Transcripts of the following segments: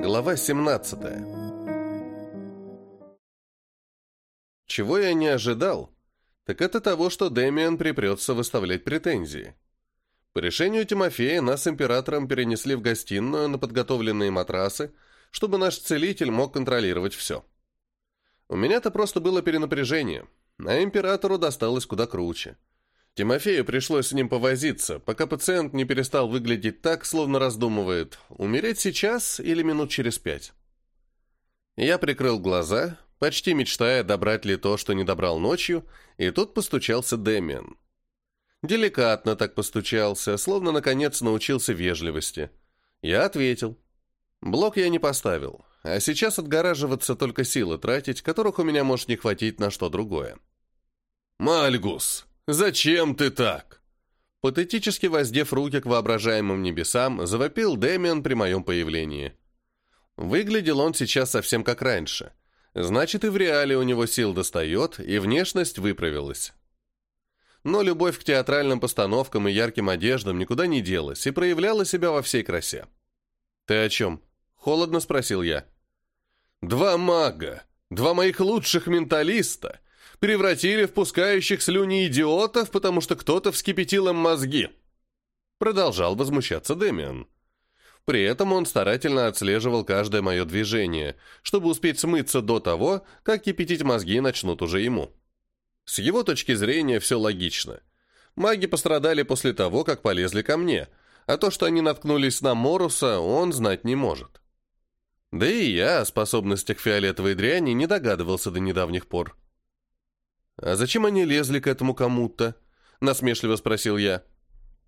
Глава 17 Чего я не ожидал, так это того, что Дэмиан припрется выставлять претензии. По решению Тимофея нас с императором перенесли в гостиную на подготовленные матрасы, чтобы наш целитель мог контролировать все. У меня-то просто было перенапряжение, а императору досталось куда круче – Тимофею пришлось с ним повозиться, пока пациент не перестал выглядеть так, словно раздумывает, умереть сейчас или минут через пять. Я прикрыл глаза, почти мечтая, добрать ли то, что не добрал ночью, и тут постучался Дэмиан. Деликатно так постучался, словно, наконец, научился вежливости. Я ответил. Блок я не поставил, а сейчас отгораживаться только силы тратить, которых у меня может не хватить на что другое. «Мальгус!» «Зачем ты так?» Патетически воздев руки к воображаемым небесам, завопил Дэмиан при моем появлении. Выглядел он сейчас совсем как раньше. Значит, и в реале у него сил достает, и внешность выправилась. Но любовь к театральным постановкам и ярким одеждам никуда не делась и проявляла себя во всей красе. «Ты о чем?» — холодно спросил я. «Два мага! Два моих лучших менталиста!» превратили в пускающих слюни идиотов, потому что кто-то вскипятил им мозги. Продолжал возмущаться Демиан. При этом он старательно отслеживал каждое мое движение, чтобы успеть смыться до того, как кипятить мозги начнут уже ему. С его точки зрения все логично. Маги пострадали после того, как полезли ко мне, а то, что они наткнулись на Моруса, он знать не может. Да и я о способностях фиолетовой дряни не догадывался до недавних пор. «А зачем они лезли к этому кому-то?» — насмешливо спросил я.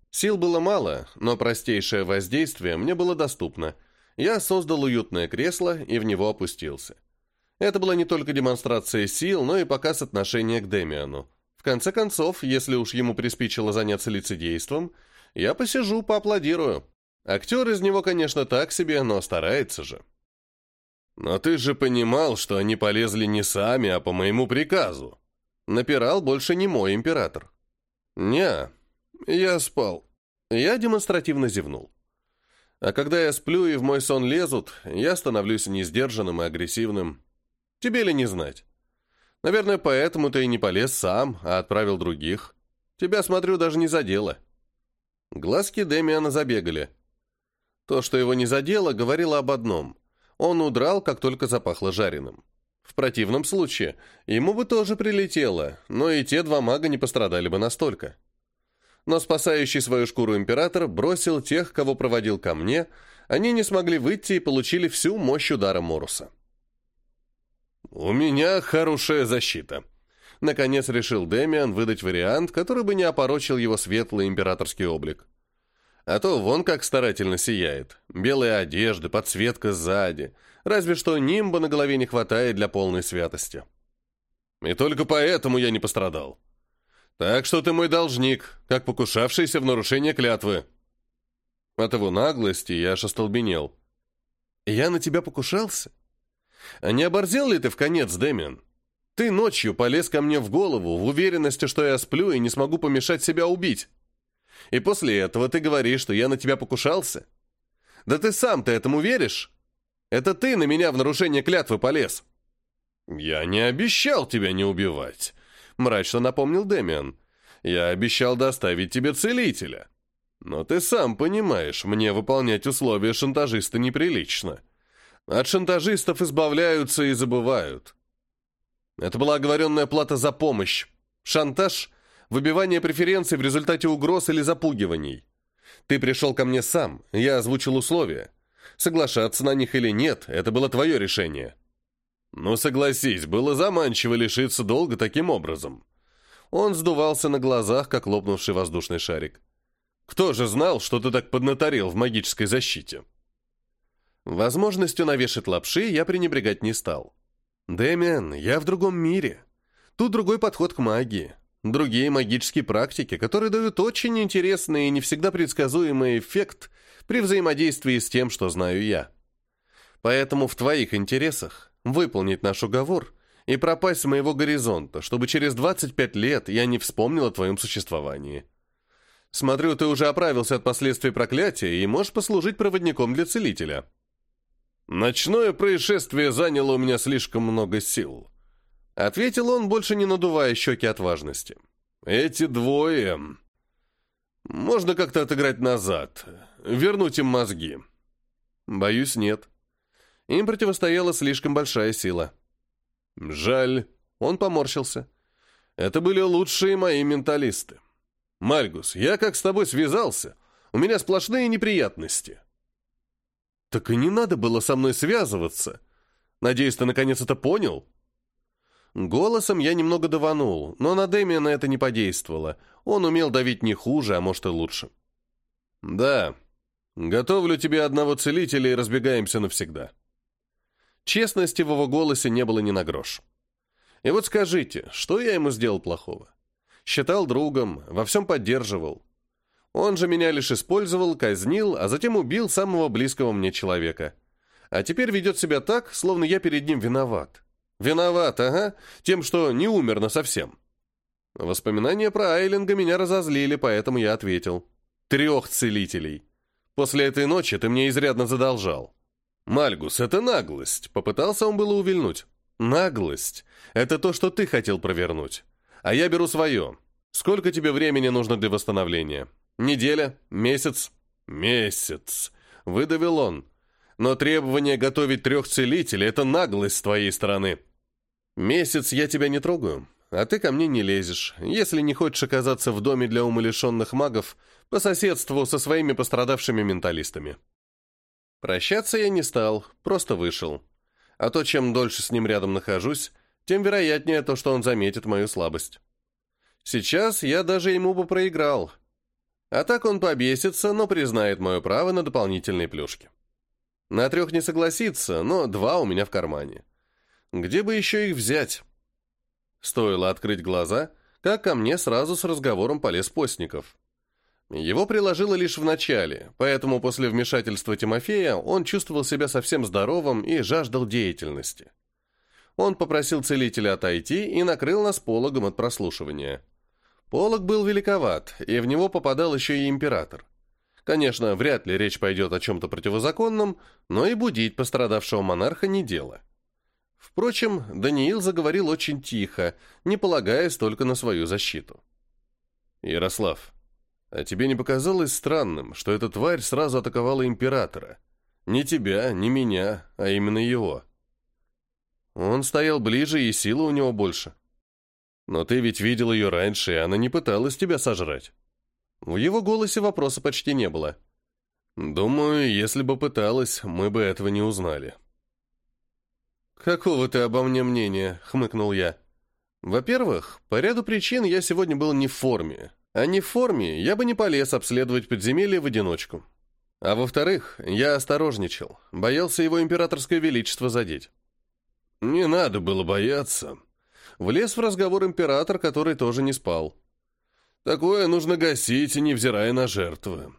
Сил было мало, но простейшее воздействие мне было доступно. Я создал уютное кресло и в него опустился. Это была не только демонстрация сил, но и показ отношения к Демиану. В конце концов, если уж ему приспичило заняться лицедейством, я посижу, поаплодирую. Актер из него, конечно, так себе, но старается же. «Но ты же понимал, что они полезли не сами, а по моему приказу», Напирал больше не мой император. «Не, я спал». Я демонстративно зевнул. А когда я сплю и в мой сон лезут, я становлюсь несдержанным и агрессивным. Тебе ли не знать? Наверное, поэтому ты и не полез сам, а отправил других. Тебя, смотрю, даже не задело. Глазки Демиана забегали. То, что его не задело, говорило об одном. Он удрал, как только запахло жареным. В противном случае ему бы тоже прилетело, но и те два мага не пострадали бы настолько. Но спасающий свою шкуру император бросил тех, кого проводил ко мне, они не смогли выйти и получили всю мощь удара Моруса. «У меня хорошая защита», — наконец решил Демиан выдать вариант, который бы не опорочил его светлый императорский облик. А то вон как старательно сияет. Белые одежды, подсветка сзади — разве что нимба на голове не хватает для полной святости. И только поэтому я не пострадал. Так что ты мой должник, как покушавшийся в нарушение клятвы. От его наглости я аж остолбенел. Я на тебя покушался? А не оборзел ли ты в конец, Дэмиан? Ты ночью полез ко мне в голову в уверенности, что я сплю и не смогу помешать себя убить. И после этого ты говоришь, что я на тебя покушался? Да ты сам-то этому веришь? Это ты на меня в нарушение клятвы полез!» «Я не обещал тебя не убивать», — мрачно напомнил Дэмиан. «Я обещал доставить тебе целителя. Но ты сам понимаешь, мне выполнять условия шантажиста неприлично. От шантажистов избавляются и забывают». Это была оговоренная плата за помощь. Шантаж — выбивание преференций в результате угроз или запугиваний. Ты пришел ко мне сам, я озвучил условия. Соглашаться на них или нет, это было твое решение. Ну, согласись, было заманчиво лишиться долга таким образом. Он сдувался на глазах, как лопнувший воздушный шарик. Кто же знал, что ты так поднаторел в магической защите? Возможностью навешать лапши я пренебрегать не стал. Дэмиан, я в другом мире. Тут другой подход к магии. Другие магические практики, которые дают очень интересный и не всегда предсказуемый эффект, при взаимодействии с тем, что знаю я. Поэтому в твоих интересах выполнить наш уговор и пропасть с моего горизонта, чтобы через 25 лет я не вспомнил о твоем существовании. Смотрю, ты уже оправился от последствий проклятия и можешь послужить проводником для целителя. Ночное происшествие заняло у меня слишком много сил. Ответил он, больше не надувая щеки от важности. Эти двое... Можно как-то отыграть назад. Вернуть им мозги? Боюсь, нет. Им противостояла слишком большая сила. Жаль. Он поморщился. Это были лучшие мои менталисты. Мальгус, я как с тобой связался, у меня сплошные неприятности. Так и не надо было со мной связываться. Надеюсь, ты наконец это понял? Голосом я немного даванул, но на Дэмиана это не подействовало. Он умел давить не хуже, а может и лучше. Да, «Готовлю тебе одного целителя и разбегаемся навсегда». Честности в его голосе не было ни на грош. И вот скажите, что я ему сделал плохого? Считал другом, во всем поддерживал. Он же меня лишь использовал, казнил, а затем убил самого близкого мне человека. А теперь ведет себя так, словно я перед ним виноват. Виноват, ага, тем, что не умер на совсем. Воспоминания про Айлинга меня разозлили, поэтому я ответил. Трех целителей. После этой ночи ты мне изрядно задолжал. Мальгус, это наглость. Попытался он было увильнуть. Наглость. Это то, что ты хотел провернуть. А я беру свое. Сколько тебе времени нужно для восстановления? Неделя? Месяц? Месяц. Выдавил он. Но требование готовить трех целителей — это наглость с твоей стороны. Месяц я тебя не трогаю, а ты ко мне не лезешь. Если не хочешь оказаться в доме для умалишенных магов, по соседству со своими пострадавшими менталистами. Прощаться я не стал, просто вышел. А то, чем дольше с ним рядом нахожусь, тем вероятнее то, что он заметит мою слабость. Сейчас я даже ему бы проиграл. А так он побесится, но признает мое право на дополнительные плюшки. На трех не согласится, но два у меня в кармане. Где бы еще их взять? Стоило открыть глаза, как ко мне сразу с разговором полез Постников. Его приложило лишь в начале, поэтому после вмешательства Тимофея он чувствовал себя совсем здоровым и жаждал деятельности. Он попросил целителя отойти и накрыл нас пологом от прослушивания. Полог был великоват, и в него попадал еще и император. Конечно, вряд ли речь пойдет о чем-то противозаконном, но и будить пострадавшего монарха не дело. Впрочем, Даниил заговорил очень тихо, не полагаясь только на свою защиту. «Ярослав, а тебе не показалось странным, что эта тварь сразу атаковала императора? Не тебя, не меня, а именно его. Он стоял ближе, и силы у него больше. Но ты ведь видел ее раньше, и она не пыталась тебя сожрать. В его голосе вопроса почти не было. Думаю, если бы пыталась, мы бы этого не узнали. «Какого ты обо мне мнения?» — хмыкнул я. «Во-первых, по ряду причин я сегодня был не в форме, а не в форме, я бы не полез обследовать подземелье в одиночку. А во-вторых, я осторожничал, боялся его императорское величество задеть. Не надо было бояться. Влез в разговор император, который тоже не спал. Такое нужно гасить, невзирая на жертвы.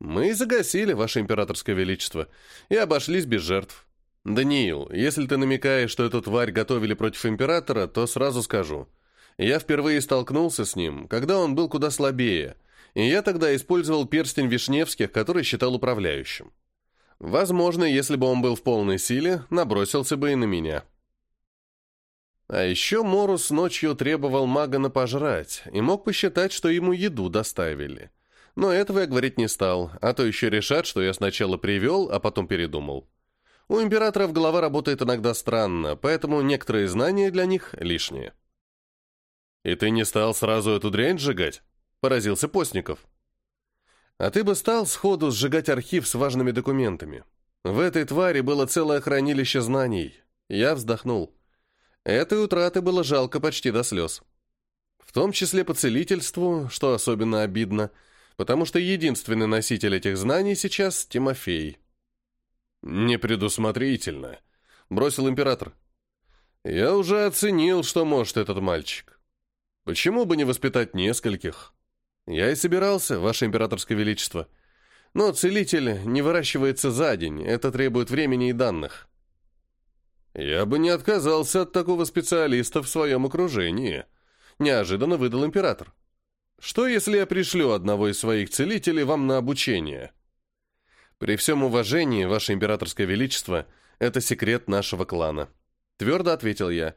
Мы загасили, ваше императорское величество, и обошлись без жертв. «Даниил, если ты намекаешь, что эту тварь готовили против императора, то сразу скажу. Я впервые столкнулся с ним, когда он был куда слабее, и я тогда использовал перстень Вишневских, который считал управляющим. Возможно, если бы он был в полной силе, набросился бы и на меня. А еще Морус ночью требовал мага напожрать и мог посчитать, что ему еду доставили. Но этого я говорить не стал, а то еще решат, что я сначала привел, а потом передумал. У императоров голова работает иногда странно, поэтому некоторые знания для них лишние. «И ты не стал сразу эту дрянь сжигать?» – поразился Постников. «А ты бы стал сходу сжигать архив с важными документами. В этой твари было целое хранилище знаний». Я вздохнул. Этой утраты было жалко почти до слез. В том числе по целительству, что особенно обидно, потому что единственный носитель этих знаний сейчас – Тимофей. «Непредусмотрительно», – бросил император. «Я уже оценил, что может этот мальчик. Почему бы не воспитать нескольких? Я и собирался, Ваше Императорское Величество. Но целитель не выращивается за день, это требует времени и данных. Я бы не отказался от такого специалиста в своем окружении, неожиданно выдал император. Что, если я пришлю одного из своих целителей вам на обучение? При всем уважении, Ваше Императорское Величество, это секрет нашего клана. Твердо ответил я.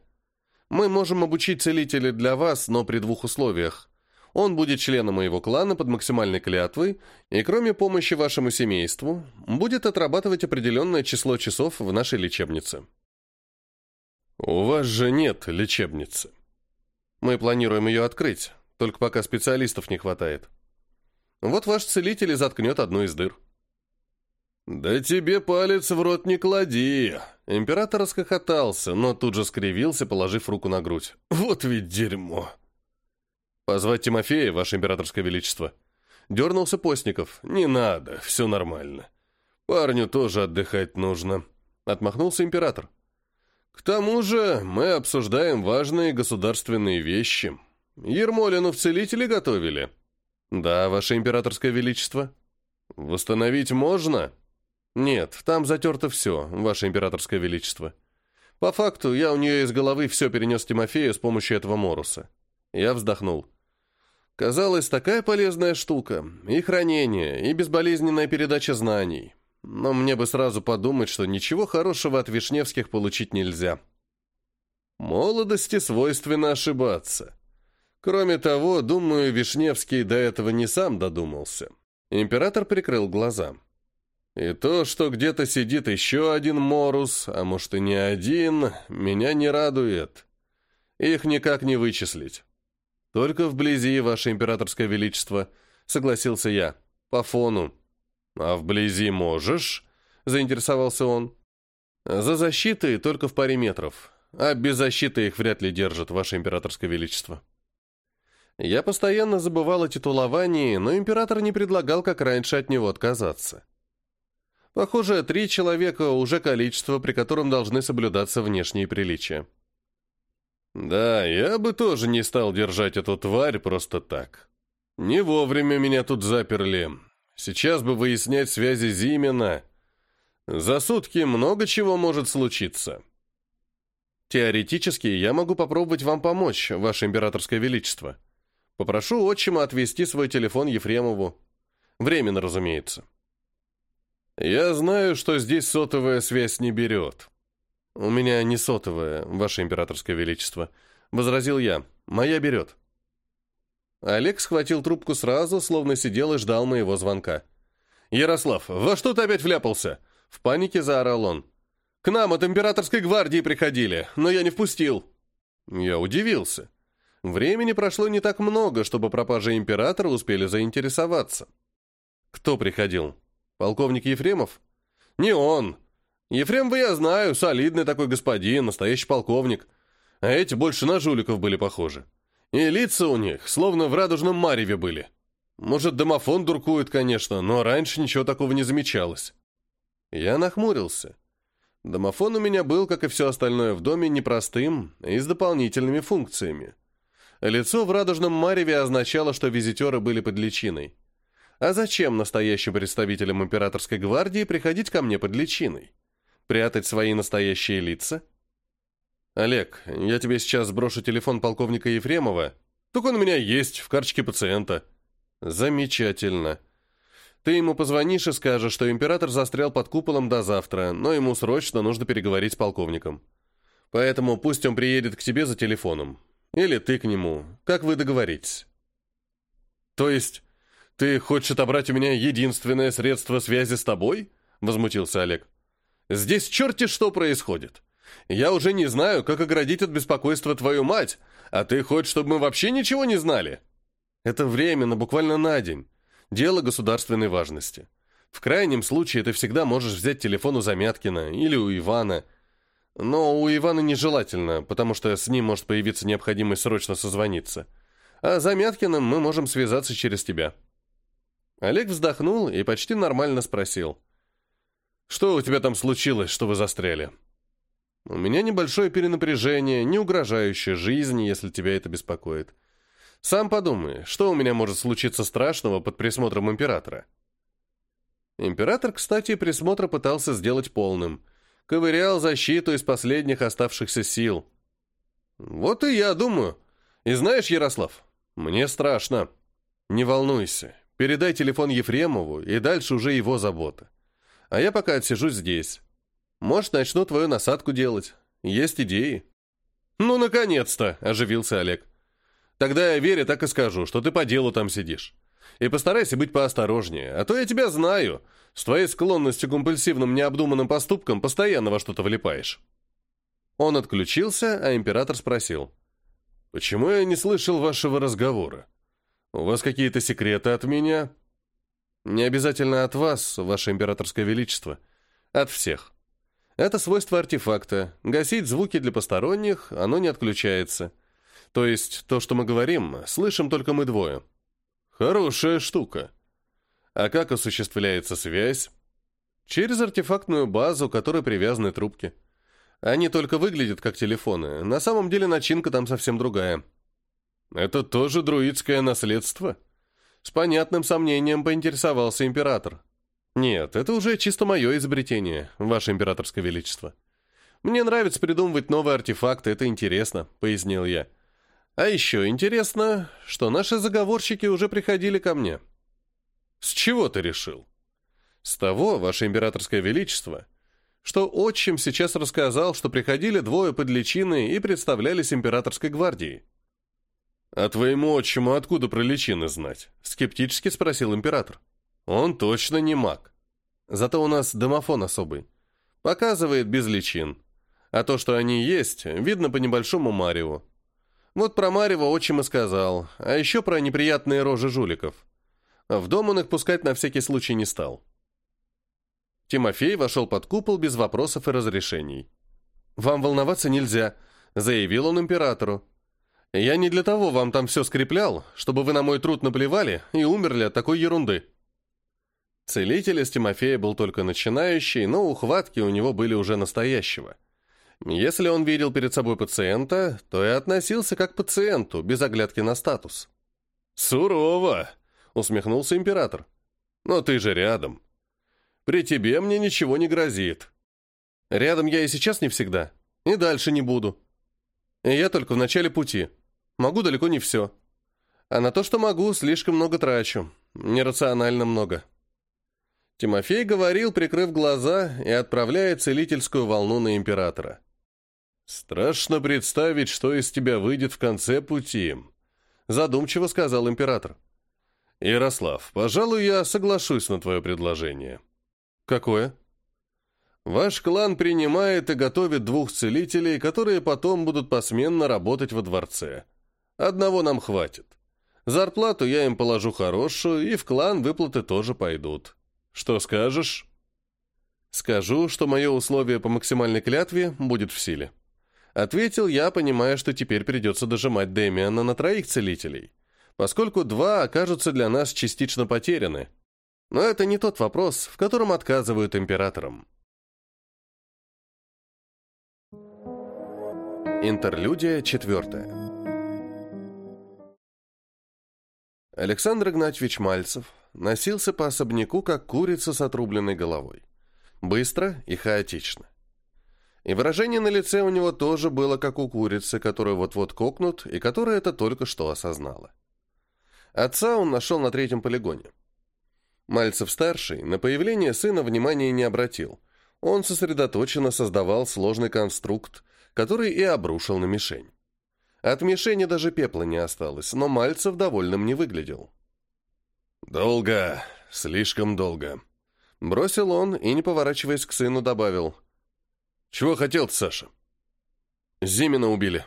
Мы можем обучить целителя для вас, но при двух условиях. Он будет членом моего клана под максимальной клятвой и, кроме помощи вашему семейству, будет отрабатывать определенное число часов в нашей лечебнице. У вас же нет лечебницы. Мы планируем ее открыть, только пока специалистов не хватает. Вот ваш целитель и заткнет одну из дыр. «Да тебе палец в рот не клади!» Император расхохотался, но тут же скривился, положив руку на грудь. «Вот ведь дерьмо!» «Позвать Тимофея, Ваше Императорское Величество!» Дернулся Постников. «Не надо, все нормально. Парню тоже отдыхать нужно», — отмахнулся император. «К тому же мы обсуждаем важные государственные вещи. Ермолину в целители готовили». «Да, Ваше Императорское Величество». «Восстановить можно?» «Нет, там затерто все, Ваше Императорское Величество. По факту, я у нее из головы все перенес Тимофею с помощью этого Моруса». Я вздохнул. Казалось, такая полезная штука. И хранение, и безболезненная передача знаний. Но мне бы сразу подумать, что ничего хорошего от Вишневских получить нельзя. Молодости свойственно ошибаться. Кроме того, думаю, Вишневский до этого не сам додумался. Император прикрыл глаза. И то, что где-то сидит еще один Морус, а может и не один, меня не радует. Их никак не вычислить. Только вблизи, Ваше Императорское Величество, согласился я, по фону. А вблизи можешь? Заинтересовался он. За защитой только в паре метров, а без защиты их вряд ли держат, Ваше Императорское Величество. Я постоянно забывал о титуловании, но император не предлагал, как раньше, от него отказаться. Похоже, три человека уже количество, при котором должны соблюдаться внешние приличия. Да, я бы тоже не стал держать эту тварь просто так. Не вовремя меня тут заперли. Сейчас бы выяснять связи Зимина. За сутки много чего может случиться. Теоретически я могу попробовать вам помочь, ваше императорское величество. Попрошу отчима отвезти свой телефон Ефремову. Временно, разумеется. «Я знаю, что здесь сотовая связь не берет». «У меня не сотовая, Ваше Императорское Величество», — возразил я. «Моя берет». Олег схватил трубку сразу, словно сидел и ждал моего звонка. «Ярослав, во что ты опять вляпался?» В панике заорал он. «К нам от императорской гвардии приходили, но я не впустил». Я удивился. Времени прошло не так много, чтобы пропажи императора успели заинтересоваться. «Кто приходил?» Полковник Ефремов? Не он. Ефрем бы я знаю, солидный такой господин, настоящий полковник. А эти больше на жуликов были похожи. И лица у них словно в радужном мареве были. Может, домофон дуркует, конечно, но раньше ничего такого не замечалось. Я нахмурился. Домофон у меня был, как и все остальное в доме, непростым и с дополнительными функциями. Лицо в радужном мареве означало, что визитеры были под личиной. А зачем настоящим представителям императорской гвардии приходить ко мне под личиной? Прятать свои настоящие лица? Олег, я тебе сейчас сброшу телефон полковника Ефремова. Только он у меня есть, в карточке пациента. Замечательно. Ты ему позвонишь и скажешь, что император застрял под куполом до завтра, но ему срочно нужно переговорить с полковником. Поэтому пусть он приедет к тебе за телефоном. Или ты к нему. Как вы договоритесь? То есть... «Ты хочешь отобрать у меня единственное средство связи с тобой?» — возмутился Олег. «Здесь черти что происходит. Я уже не знаю, как оградить от беспокойства твою мать, а ты хочешь, чтобы мы вообще ничего не знали?» «Это временно, буквально на день. Дело государственной важности. В крайнем случае ты всегда можешь взять телефон у Замяткина или у Ивана. Но у Ивана нежелательно, потому что с ним может появиться необходимость срочно созвониться. А Замяткиным мы можем связаться через тебя». Олег вздохнул и почти нормально спросил. «Что у тебя там случилось, что вы застряли?» «У меня небольшое перенапряжение, не угрожающее жизни, если тебя это беспокоит. Сам подумай, что у меня может случиться страшного под присмотром императора?» Император, кстати, присмотр пытался сделать полным. Ковырял защиту из последних оставшихся сил. «Вот и я думаю. И знаешь, Ярослав, мне страшно. Не волнуйся, Передай телефон Ефремову, и дальше уже его забота. А я пока отсижусь здесь. Может, начну твою насадку делать. Есть идеи». «Ну, наконец-то!» – оживился Олег. «Тогда я Вере так и скажу, что ты по делу там сидишь. И постарайся быть поосторожнее, а то я тебя знаю. С твоей склонностью к компульсивным необдуманным поступкам постоянно во что-то влипаешь». Он отключился, а император спросил. «Почему я не слышал вашего разговора?» У вас какие-то секреты от меня?» «Не обязательно от вас, ваше императорское величество. От всех. Это свойство артефакта. Гасить звуки для посторонних, оно не отключается. То есть то, что мы говорим, слышим только мы двое». «Хорошая штука», а как осуществляется связь? Через артефактную базу, к которой привязаны трубки. Они только выглядят как телефоны, на самом деле начинка там совсем другая. Это тоже друидское наследство? С понятным сомнением поинтересовался император. Нет, это уже чисто мое изобретение, ваше императорское величество. Мне нравится придумывать новые артефакты, это интересно, пояснил я. А еще интересно, что наши заговорщики уже приходили ко мне. С чего ты решил? С того, ваше императорское величество, что отчим сейчас рассказал, что приходили двое под личиной и представлялись императорской гвардией. «А твоему отчиму откуда про личины знать?» — скептически спросил император. «Он точно не маг. Зато у нас домофон особый. Показывает без личин. А то, что они есть, видно по небольшому Марио. Вот про Марева отчим и сказал, а еще про неприятные рожи жуликов. В дом он их пускать на всякий случай не стал». Тимофей вошел под купол без вопросов и разрешений. «Вам волноваться нельзя», — заявил он императору. Я не для того вам там все скреплял, чтобы вы на мой труд наплевали и умерли от такой ерунды». Целитель из Тимофея был только начинающий, но ухватки у него были уже настоящего. Если он видел перед собой пациента, то и относился как к пациенту, без оглядки на статус. «Сурово!» — усмехнулся император. «Но ты же рядом. При тебе мне ничего не грозит». «Рядом я и сейчас не всегда, и дальше не буду», я только в начале пути. Могу далеко не все. А на то, что могу, слишком много трачу. Нерационально много. Тимофей говорил, прикрыв глаза, и отправляя целительскую волну на императора. «Страшно представить, что из тебя выйдет в конце пути», — задумчиво сказал император. «Ярослав, пожалуй, я соглашусь на твое предложение». «Какое?» Ваш клан принимает и готовит двух целителей, которые потом будут посменно работать во дворце. Одного нам хватит. Зарплату я им положу хорошую, и в клан выплаты тоже пойдут. Что скажешь? Скажу, что мое условие по максимальной клятве будет в силе. Ответил я, понимая, что теперь придется дожимать Дэмиана на троих целителей, поскольку два окажутся для нас частично потеряны. Но это не тот вопрос, в котором отказывают императорам. Интерлюдия четвертая. Александр Игнатьевич Мальцев носился по особняку, как курица с отрубленной головой. Быстро и хаотично. И выражение на лице у него тоже было, как у курицы, которая вот-вот кокнут, и которая это только что осознала. Отца он нашел на третьем полигоне. Мальцев-старший на появление сына внимания не обратил. Он сосредоточенно создавал сложный конструкт, который и обрушил на мишень. От мишени даже пепла не осталось, но Мальцев довольным не выглядел. «Долго, слишком долго», — бросил он и, не поворачиваясь к сыну, добавил. «Чего хотел Саша?» «Зимина убили».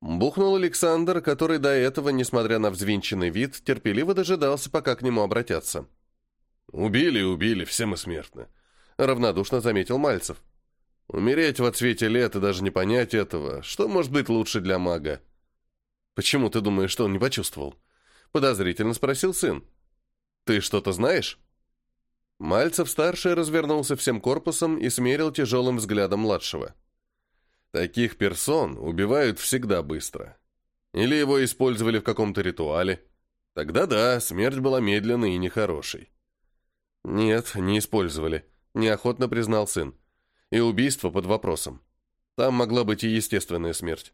Бухнул Александр, который до этого, несмотря на взвинченный вид, терпеливо дожидался, пока к нему обратятся. «Убили убили, все мы смертны», — равнодушно заметил Мальцев. Умереть во цвете лет и даже не понять этого, что может быть лучше для мага? Почему ты думаешь, что он не почувствовал? Подозрительно спросил сын. Ты что-то знаешь? Мальцев-старший развернулся всем корпусом и смерил тяжелым взглядом младшего. Таких персон убивают всегда быстро. Или его использовали в каком-то ритуале. Тогда да, смерть была медленной и нехорошей. «Нет, не использовали», — неохотно признал сын и убийство под вопросом. Там могла быть и естественная смерть.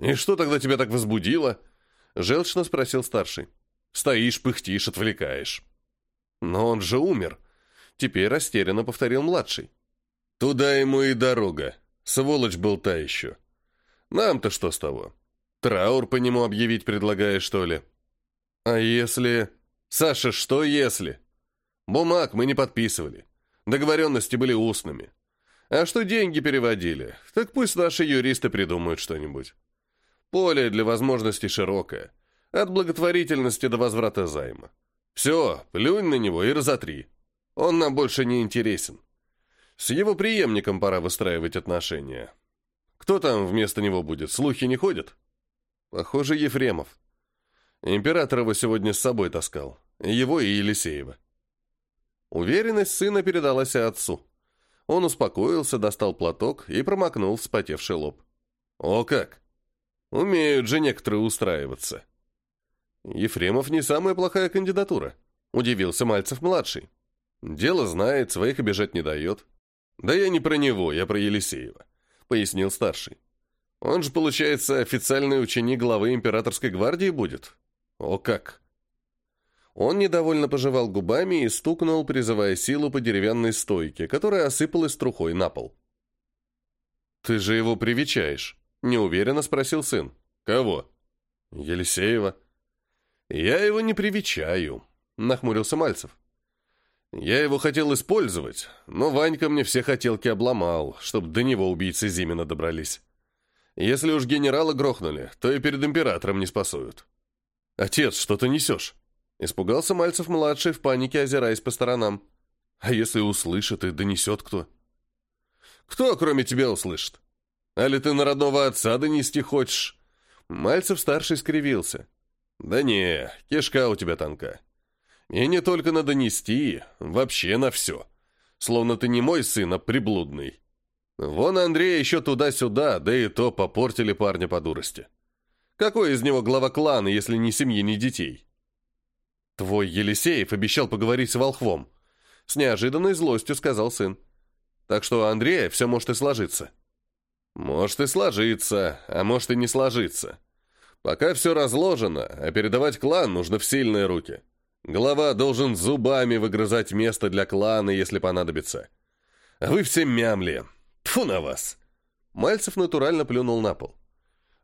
«И что тогда тебя так возбудило?» – желчно спросил старший. «Стоишь, пыхтишь, отвлекаешь». «Но он же умер», – теперь растерянно повторил младший. «Туда ему и дорога. Сволочь был та еще. Нам-то что с того? Траур по нему объявить предлагаешь, что ли?» «А если...» «Саша, что если?» «Бумаг мы не подписывали. Договоренности были устными. А что деньги переводили, так пусть наши юристы придумают что-нибудь. Поле для возможностей широкое. От благотворительности до возврата займа. Все, плюнь на него и разотри. Он нам больше не интересен. С его преемником пора выстраивать отношения. Кто там вместо него будет? Слухи не ходят? Похоже, Ефремов. Император его сегодня с собой таскал. Его и Елисеева. Уверенность сына передалась отцу. Он успокоился, достал платок и промокнул вспотевший лоб. «О как! Умеют же некоторые устраиваться!» «Ефремов не самая плохая кандидатура», — удивился Мальцев-младший. «Дело знает, своих обижать не дает». «Да я не про него, я про Елисеева», — пояснил старший. «Он же, получается, официальный ученик главы императорской гвардии будет?» «О как!» Он недовольно пожевал губами и стукнул, призывая силу по деревянной стойке, которая осыпалась трухой на пол. «Ты же его привечаешь?» – неуверенно спросил сын. «Кого?» «Елисеева». «Я его не привечаю», – нахмурился Мальцев. «Я его хотел использовать, но Ванька мне все хотелки обломал, чтобы до него убийцы Зимина добрались. Если уж генерала грохнули, то и перед императором не спасуют». «Отец, что ты несешь?» Испугался Мальцев-младший в панике, озираясь по сторонам. А если услышит и донесет кто? Кто, кроме тебя, услышит? Али ты на родного отца донести хочешь? Мальцев-старший скривился. Да не, кишка у тебя тонка. И не только на донести, вообще на все. Словно ты не мой сын, а приблудный. Вон Андрея еще туда-сюда, да и то попортили парня по дурости. Какой из него глава клана, если ни семьи, ни детей? «Твой Елисеев обещал поговорить с Волхвом», — с неожиданной злостью сказал сын. «Так что Андрея все может и сложиться». «Может и сложиться, а может и не сложиться. Пока все разложено, а передавать клан нужно в сильные руки. Глава должен зубами выгрызать место для клана, если понадобится. А вы все мямли. Тфу на вас!» Мальцев натурально плюнул на пол.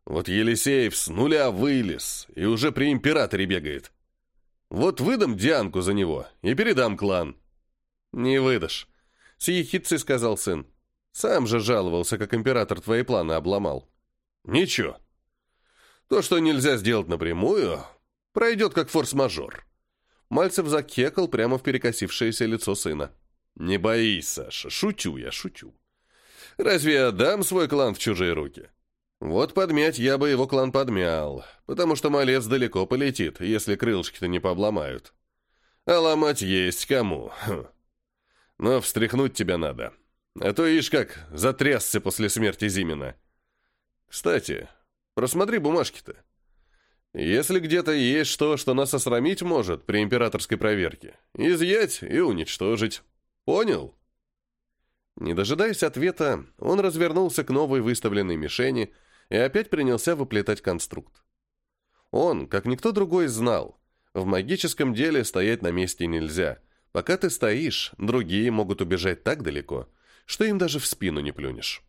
«Вот Елисеев с нуля вылез и уже при императоре бегает». Вот выдам Дианку за него и передам клан». «Не выдашь», — с ехидцей сказал сын. «Сам же жаловался, как император твои планы обломал». «Ничего. То, что нельзя сделать напрямую, пройдет как форс-мажор». Мальцев закекал прямо в перекосившееся лицо сына. «Не боись, Саша, шучу, я, шучу. Разве я дам свой клан в чужие руки?» Вот подмять я бы его клан подмял, потому что малец далеко полетит, если крылышки-то не побломают. А ломать есть кому. Хм. Но встряхнуть тебя надо. А то, ишь как, затрясся после смерти Зимина. Кстати, просмотри бумажки-то. Если где-то есть что, что нас осрамить может при императорской проверке, изъять и уничтожить. Понял? Не дожидаясь ответа, он развернулся к новой выставленной мишени — и опять принялся выплетать конструкт. Он, как никто другой, знал, в магическом деле стоять на месте нельзя. Пока ты стоишь, другие могут убежать так далеко, что им даже в спину не плюнешь.